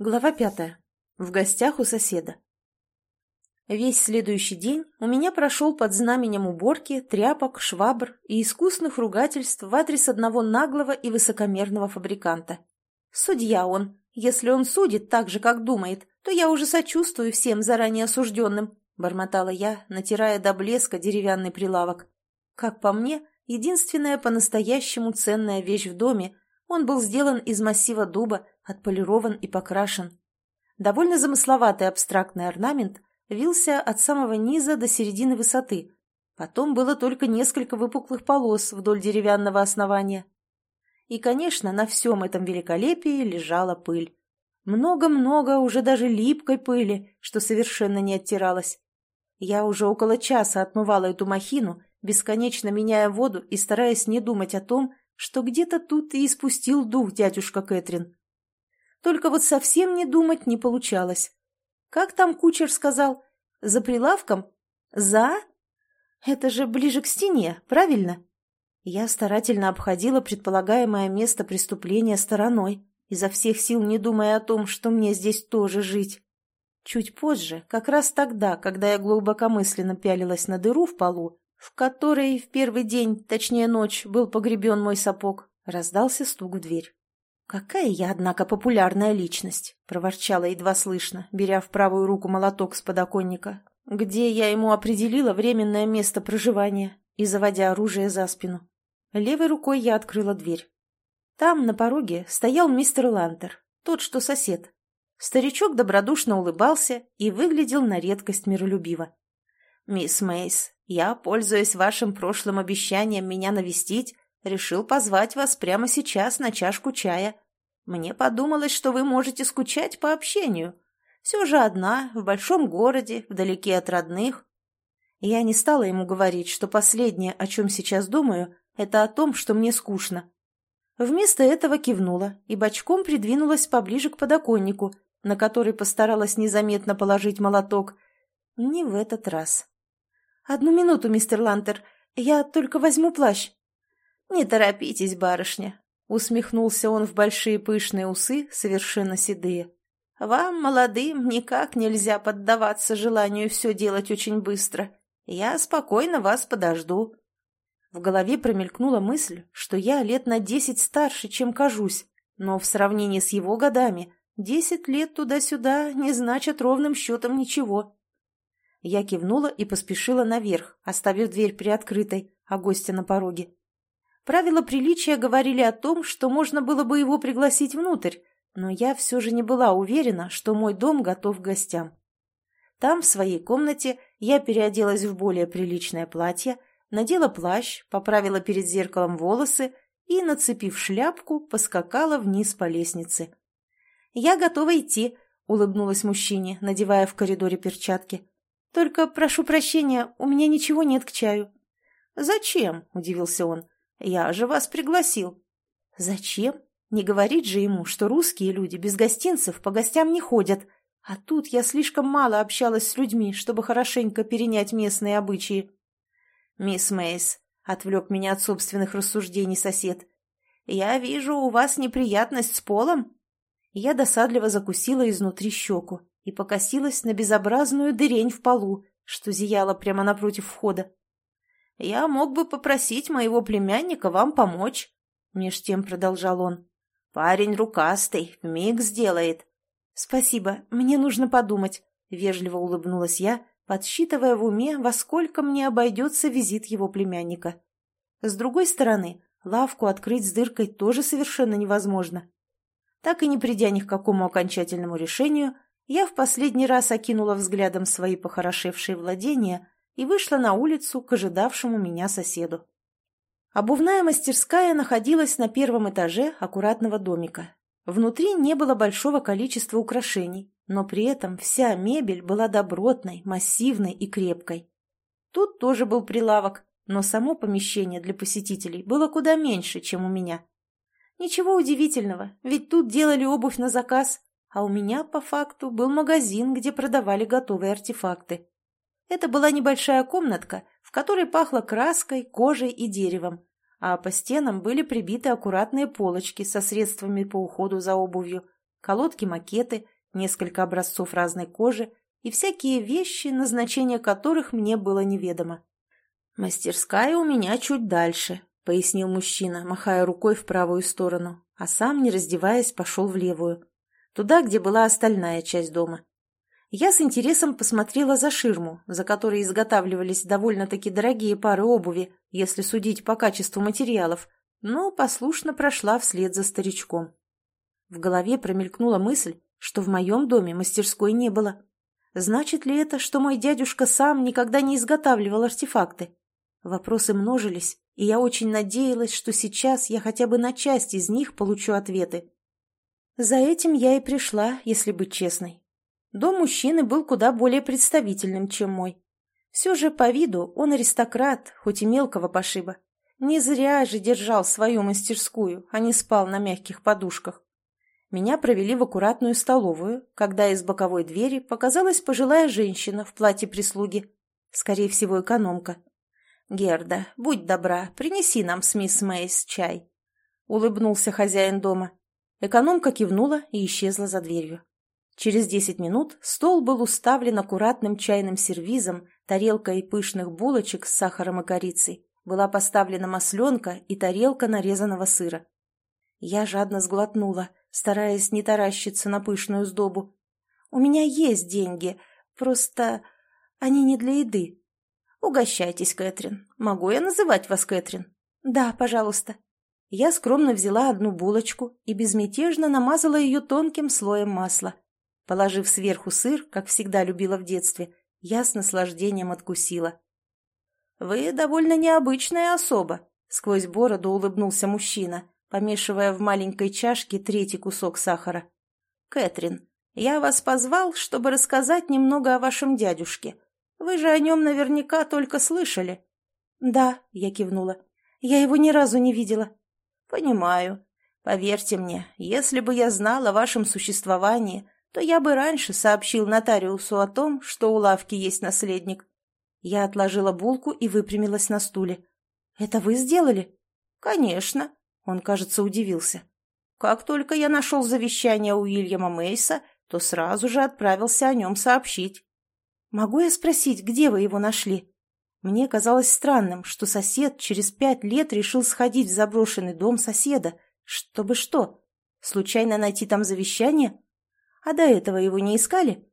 Глава пятая. В гостях у соседа. Весь следующий день у меня прошел под знаменем уборки, тряпок, швабр и искусных ругательств в адрес одного наглого и высокомерного фабриканта. Судья он. Если он судит так же, как думает, то я уже сочувствую всем заранее осужденным, бормотала я, натирая до блеска деревянный прилавок. Как по мне, единственная по-настоящему ценная вещь в доме, он был сделан из массива дуба, отполирован и покрашен. Довольно замысловатый абстрактный орнамент вился от самого низа до середины высоты. Потом было только несколько выпуклых полос вдоль деревянного основания. И, конечно, на всем этом великолепии лежала пыль. Много-много уже даже липкой пыли, что совершенно не оттиралась. Я уже около часа отмывала эту махину, бесконечно меняя воду и стараясь не думать о том, что где-то тут и испустил дух дядюшка Кэтрин. Только вот совсем не думать не получалось. Как там кучер сказал? За прилавком? За? Это же ближе к стене, правильно? Я старательно обходила предполагаемое место преступления стороной, изо всех сил не думая о том, что мне здесь тоже жить. Чуть позже, как раз тогда, когда я глубокомысленно пялилась на дыру в полу, в которой в первый день, точнее ночь, был погребен мой сапог, раздался стук в дверь. «Какая я, однако, популярная личность!» — проворчала едва слышно, беря в правую руку молоток с подоконника, где я ему определила временное место проживания и заводя оружие за спину. Левой рукой я открыла дверь. Там, на пороге, стоял мистер Лантер, тот, что сосед. Старичок добродушно улыбался и выглядел на редкость миролюбиво. «Мисс Мейс, я, пользуясь вашим прошлым обещанием меня навестить, Решил позвать вас прямо сейчас на чашку чая. Мне подумалось, что вы можете скучать по общению. Все же одна, в большом городе, вдалеке от родных. Я не стала ему говорить, что последнее, о чем сейчас думаю, это о том, что мне скучно. Вместо этого кивнула и бочком придвинулась поближе к подоконнику, на который постаралась незаметно положить молоток. Не в этот раз. «Одну минуту, мистер Лантер, я только возьму плащ». «Не торопитесь, барышня», — усмехнулся он в большие пышные усы, совершенно седые. «Вам, молодым, никак нельзя поддаваться желанию все делать очень быстро. Я спокойно вас подожду». В голове промелькнула мысль, что я лет на десять старше, чем кажусь, но в сравнении с его годами десять лет туда-сюда не значит ровным счетом ничего. Я кивнула и поспешила наверх, оставив дверь приоткрытой, а гостя на пороге. Правила приличия говорили о том, что можно было бы его пригласить внутрь, но я все же не была уверена, что мой дом готов к гостям. Там, в своей комнате, я переоделась в более приличное платье, надела плащ, поправила перед зеркалом волосы и, нацепив шляпку, поскакала вниз по лестнице. «Я готова идти», — улыбнулась мужчине, надевая в коридоре перчатки. «Только прошу прощения, у меня ничего нет к чаю». «Зачем?» — удивился он. Я же вас пригласил. Зачем? Не говорить же ему, что русские люди без гостинцев по гостям не ходят. А тут я слишком мало общалась с людьми, чтобы хорошенько перенять местные обычаи. Мисс Мейс, отвлек меня от собственных рассуждений сосед. Я вижу, у вас неприятность с полом. Я досадливо закусила изнутри щеку и покосилась на безобразную дырень в полу, что зияла прямо напротив входа. Я мог бы попросить моего племянника вам помочь, — меж тем продолжал он. Парень рукастый, вмиг сделает. Спасибо, мне нужно подумать, — вежливо улыбнулась я, подсчитывая в уме, во сколько мне обойдется визит его племянника. С другой стороны, лавку открыть с дыркой тоже совершенно невозможно. Так и не придя ни к какому окончательному решению, я в последний раз окинула взглядом свои похорошевшие владения и вышла на улицу к ожидавшему меня соседу. Обувная мастерская находилась на первом этаже аккуратного домика. Внутри не было большого количества украшений, но при этом вся мебель была добротной, массивной и крепкой. Тут тоже был прилавок, но само помещение для посетителей было куда меньше, чем у меня. Ничего удивительного, ведь тут делали обувь на заказ, а у меня, по факту, был магазин, где продавали готовые артефакты. Это была небольшая комнатка, в которой пахло краской, кожей и деревом, а по стенам были прибиты аккуратные полочки со средствами по уходу за обувью. колодки-макеты, несколько образцов разной кожи и всякие вещи, назначение которых мне было неведомо. «Мастерская у меня чуть дальше», — пояснил мужчина, махая рукой в правую сторону, а сам, не раздеваясь, пошел в левую, туда, где была остальная часть дома. Я с интересом посмотрела за ширму, за которой изготавливались довольно-таки дорогие пары обуви, если судить по качеству материалов, но послушно прошла вслед за старичком. В голове промелькнула мысль, что в моем доме мастерской не было. Значит ли это, что мой дядюшка сам никогда не изготавливал артефакты? Вопросы множились, и я очень надеялась, что сейчас я хотя бы на часть из них получу ответы. За этим я и пришла, если быть честной. Дом мужчины был куда более представительным, чем мой. Все же по виду он аристократ, хоть и мелкого пошиба. Не зря же держал свою мастерскую, а не спал на мягких подушках. Меня провели в аккуратную столовую, когда из боковой двери показалась пожилая женщина в платье прислуги, скорее всего, экономка. «Герда, будь добра, принеси нам с мисс Мейс чай», — улыбнулся хозяин дома. Экономка кивнула и исчезла за дверью. Через десять минут стол был уставлен аккуратным чайным сервизом, тарелкой пышных булочек с сахаром и корицей. Была поставлена масленка и тарелка нарезанного сыра. Я жадно сглотнула, стараясь не таращиться на пышную сдобу. «У меня есть деньги, просто они не для еды». «Угощайтесь, Кэтрин. Могу я называть вас Кэтрин?» «Да, пожалуйста». Я скромно взяла одну булочку и безмятежно намазала ее тонким слоем масла. Положив сверху сыр, как всегда любила в детстве, я с наслаждением откусила. «Вы довольно необычная особа», — сквозь бороду улыбнулся мужчина, помешивая в маленькой чашке третий кусок сахара. «Кэтрин, я вас позвал, чтобы рассказать немного о вашем дядюшке. Вы же о нем наверняка только слышали». «Да», — я кивнула. «Я его ни разу не видела». «Понимаю. Поверьте мне, если бы я знал о вашем существовании, то я бы раньше сообщил нотариусу о том, что у лавки есть наследник». Я отложила булку и выпрямилась на стуле. «Это вы сделали?» «Конечно. Он, кажется, удивился. Как только я нашел завещание Уильяма Мейса, то сразу же отправился о нем сообщить. «Могу я спросить, где вы его нашли?» Мне казалось странным, что сосед через пять лет решил сходить в заброшенный дом соседа. Чтобы что? Случайно найти там завещание? А до этого его не искали?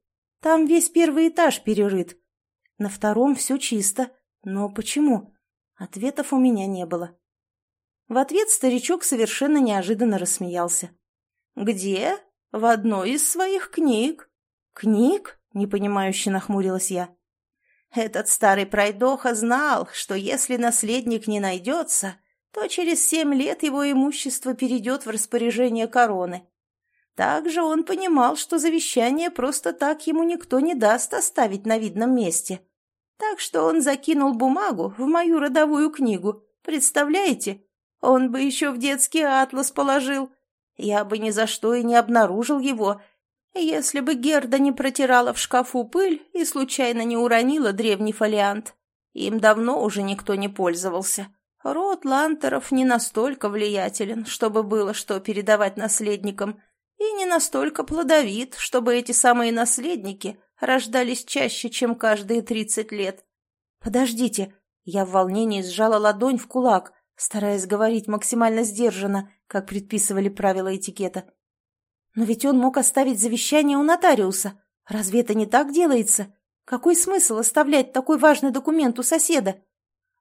Там весь первый этаж перерыт. На втором все чисто. Но почему? Ответов у меня не было. В ответ старичок совершенно неожиданно рассмеялся. «Где? В одной из своих книг». «Книг?» — непонимающе нахмурилась я. Этот старый пройдоха знал, что если наследник не найдется, то через семь лет его имущество перейдет в распоряжение короны. Также он понимал, что завещание просто так ему никто не даст оставить на видном месте. Так что он закинул бумагу в мою родовую книгу. Представляете? Он бы еще в детский атлас положил. Я бы ни за что и не обнаружил его, если бы Герда не протирала в шкафу пыль и случайно не уронила древний фолиант. Им давно уже никто не пользовался. Род Лантеров не настолько влиятелен, чтобы было что передавать наследникам, и не настолько плодовит, чтобы эти самые наследники рождались чаще, чем каждые тридцать лет. «Подождите!» Я в волнении сжала ладонь в кулак, стараясь говорить максимально сдержанно, как предписывали правила этикета. Но ведь он мог оставить завещание у нотариуса. Разве это не так делается? Какой смысл оставлять такой важный документ у соседа?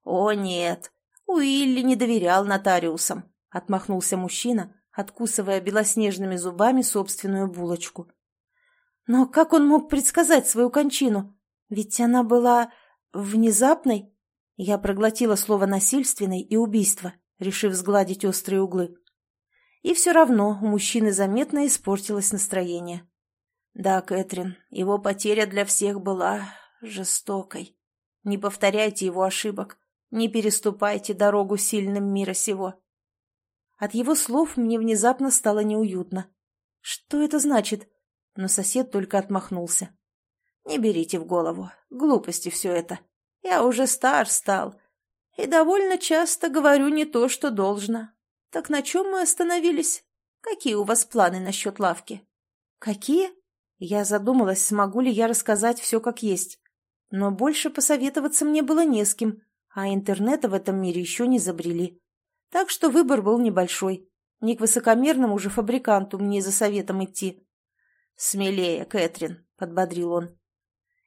О, нет, Уилли не доверял нотариусам, отмахнулся мужчина, откусывая белоснежными зубами собственную булочку. Но как он мог предсказать свою кончину? Ведь она была внезапной. Я проглотила слово «насильственный» и «убийство», решив сгладить острые углы. И все равно у мужчины заметно испортилось настроение. Да, Кэтрин, его потеря для всех была жестокой. Не повторяйте его ошибок, не переступайте дорогу сильным мира сего. От его слов мне внезапно стало неуютно. Что это значит? Но сосед только отмахнулся. Не берите в голову, глупости все это. Я уже стар стал. И довольно часто говорю не то, что должно. Так на чем мы остановились? Какие у вас планы насчет лавки? «Какие?» Я задумалась, смогу ли я рассказать все как есть. Но больше посоветоваться мне было не с кем, а интернета в этом мире еще не забрели. Так что выбор был небольшой. Не к высокомерному же фабриканту мне за советом идти. «Смелее, Кэтрин», — подбодрил он.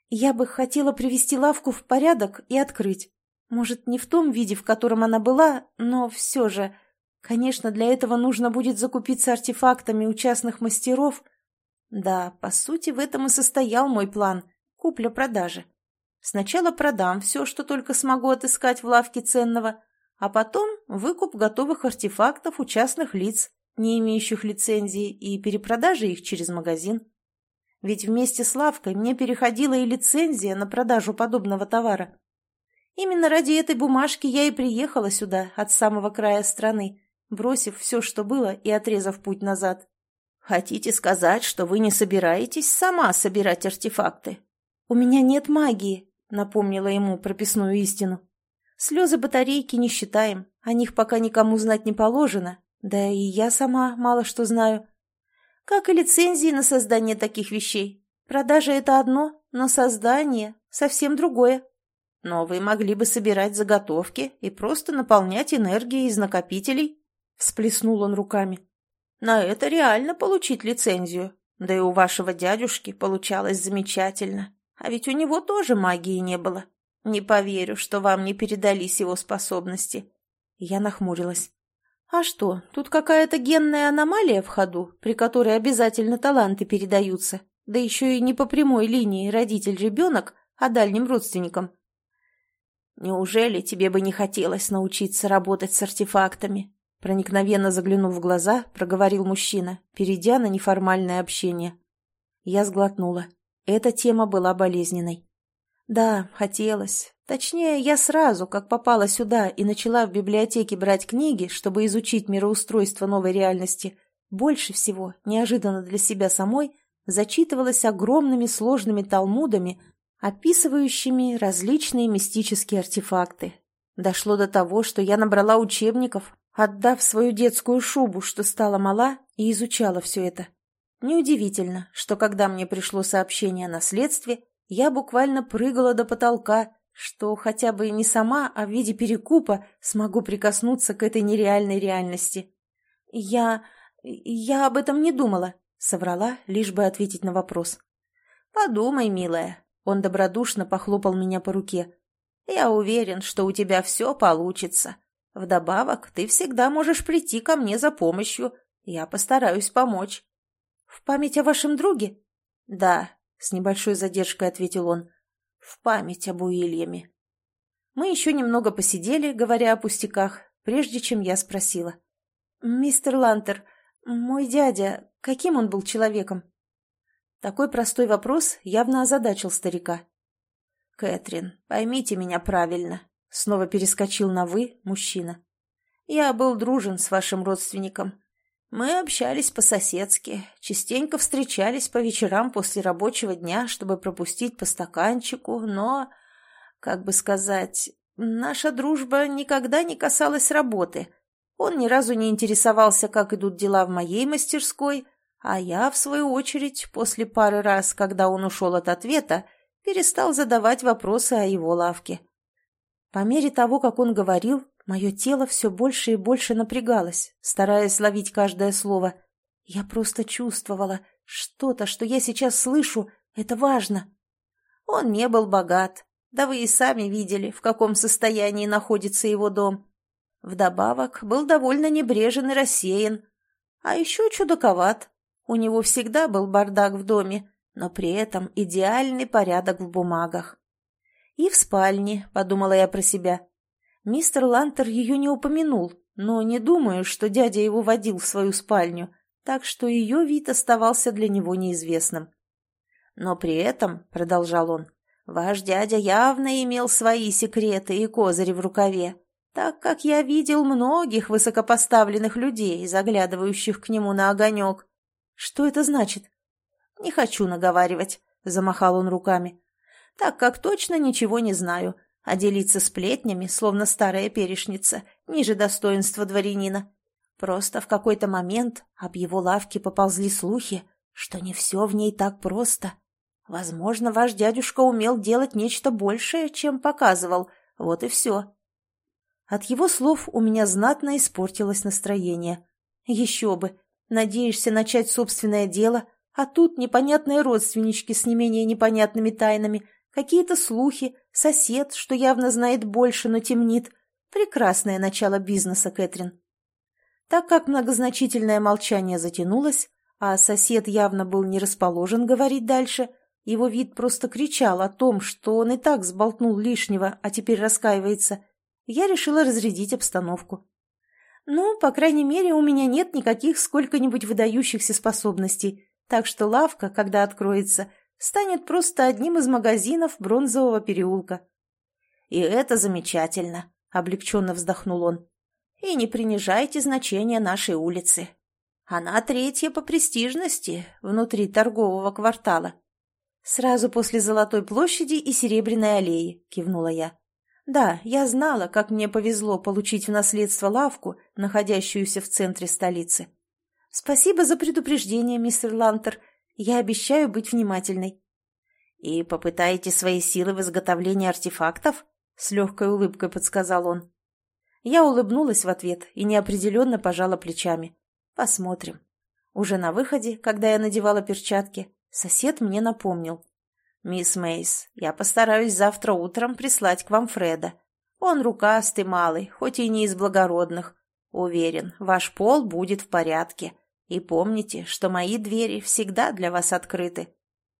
«Я бы хотела привести лавку в порядок и открыть. Может, не в том виде, в котором она была, но все же. Конечно, для этого нужно будет закупиться артефактами у частных мастеров. Да, по сути, в этом и состоял мой план — купля-продажи. Сначала продам все, что только смогу отыскать в лавке ценного, а потом выкуп готовых артефактов у частных лиц, не имеющих лицензии, и перепродажа их через магазин. Ведь вместе с лавкой мне переходила и лицензия на продажу подобного товара. Именно ради этой бумажки я и приехала сюда, от самого края страны, бросив все, что было, и отрезав путь назад. «Хотите сказать, что вы не собираетесь сама собирать артефакты?» «У меня нет магии», — напомнила ему прописную истину. «Слезы батарейки не считаем, о них пока никому знать не положено, да и я сама мало что знаю. Как и лицензии на создание таких вещей. Продажа — это одно, но создание — совсем другое». Но вы могли бы собирать заготовки и просто наполнять энергией из накопителей. Всплеснул он руками. На это реально получить лицензию. Да и у вашего дядюшки получалось замечательно. А ведь у него тоже магии не было. Не поверю, что вам не передались его способности. Я нахмурилась. А что, тут какая-то генная аномалия в ходу, при которой обязательно таланты передаются? Да еще и не по прямой линии родитель-ребенок, а дальним родственникам. «Неужели тебе бы не хотелось научиться работать с артефактами?» Проникновенно заглянув в глаза, проговорил мужчина, перейдя на неформальное общение. Я сглотнула. Эта тема была болезненной. Да, хотелось. Точнее, я сразу, как попала сюда и начала в библиотеке брать книги, чтобы изучить мироустройство новой реальности, больше всего, неожиданно для себя самой, зачитывалась огромными сложными талмудами описывающими различные мистические артефакты. Дошло до того, что я набрала учебников, отдав свою детскую шубу, что стала мала, и изучала все это. Неудивительно, что когда мне пришло сообщение о наследстве, я буквально прыгала до потолка, что хотя бы не сама, а в виде перекупа смогу прикоснуться к этой нереальной реальности. Я... я об этом не думала, соврала, лишь бы ответить на вопрос. «Подумай, милая, он добродушно похлопал меня по руке. «Я уверен, что у тебя все получится. Вдобавок, ты всегда можешь прийти ко мне за помощью. Я постараюсь помочь». «В память о вашем друге?» «Да», — с небольшой задержкой ответил он. «В память об Уильяме». Мы еще немного посидели, говоря о пустяках, прежде чем я спросила. «Мистер Лантер, мой дядя, каким он был человеком?» Такой простой вопрос явно озадачил старика. «Кэтрин, поймите меня правильно», — снова перескочил на «вы» мужчина. «Я был дружен с вашим родственником. Мы общались по-соседски, частенько встречались по вечерам после рабочего дня, чтобы пропустить по стаканчику, но, как бы сказать, наша дружба никогда не касалась работы. Он ни разу не интересовался, как идут дела в моей мастерской, а я, в свою очередь, после пары раз, когда он ушел от ответа, перестал задавать вопросы о его лавке. По мере того, как он говорил, мое тело все больше и больше напрягалось, стараясь ловить каждое слово. Я просто чувствовала, что-то, что я сейчас слышу, это важно. Он не был богат, да вы и сами видели, в каком состоянии находится его дом. Вдобавок, был довольно небрежен и рассеян, а еще чудаковат. У него всегда был бардак в доме, но при этом идеальный порядок в бумагах. И в спальне, подумала я про себя. Мистер Лантер ее не упомянул, но не думаю, что дядя его водил в свою спальню, так что ее вид оставался для него неизвестным. Но при этом, — продолжал он, — ваш дядя явно имел свои секреты и козыри в рукаве, так как я видел многих высокопоставленных людей, заглядывающих к нему на огонек. «Что это значит?» «Не хочу наговаривать», — замахал он руками. «Так как точно ничего не знаю, а делиться сплетнями, словно старая перешница, ниже достоинства дворянина. Просто в какой-то момент об его лавке поползли слухи, что не все в ней так просто. Возможно, ваш дядюшка умел делать нечто большее, чем показывал. Вот и все. От его слов у меня знатно испортилось настроение. Еще бы. Надеешься начать собственное дело, а тут непонятные родственнички с не менее непонятными тайнами, какие-то слухи, сосед, что явно знает больше, но темнит. Прекрасное начало бизнеса, Кэтрин. Так как многозначительное молчание затянулось, а сосед явно был не расположен говорить дальше, его вид просто кричал о том, что он и так сболтнул лишнего, а теперь раскаивается. Я решила разрядить обстановку. Ну, по крайней мере, у меня нет никаких сколько-нибудь выдающихся способностей, так что лавка, когда откроется, станет просто одним из магазинов бронзового переулка. «И это замечательно», — облегченно вздохнул он. «И не принижайте значения нашей улицы. Она третья по престижности внутри торгового квартала. «Сразу после Золотой площади и Серебряной аллеи», — кивнула я. «Да, я знала, как мне повезло получить в наследство лавку, находящуюся в центре столицы. Спасибо за предупреждение, мистер Лантер. Я обещаю быть внимательной». «И попытаете свои силы в изготовлении артефактов?» — с легкой улыбкой подсказал он. Я улыбнулась в ответ и неопределенно пожала плечами. «Посмотрим». Уже на выходе, когда я надевала перчатки, Сосед мне напомнил. «Мисс Мейс, я постараюсь завтра утром прислать к вам Фреда. Он рукастый малый, хоть и не из благородных. Уверен, ваш пол будет в порядке. И помните, что мои двери всегда для вас открыты».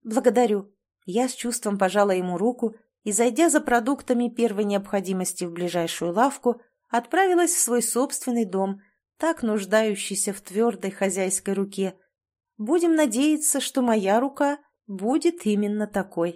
«Благодарю». Я с чувством пожала ему руку и, зайдя за продуктами первой необходимости в ближайшую лавку, отправилась в свой собственный дом, так нуждающийся в твердой хозяйской руке – Будем надеяться, что моя рука будет именно такой.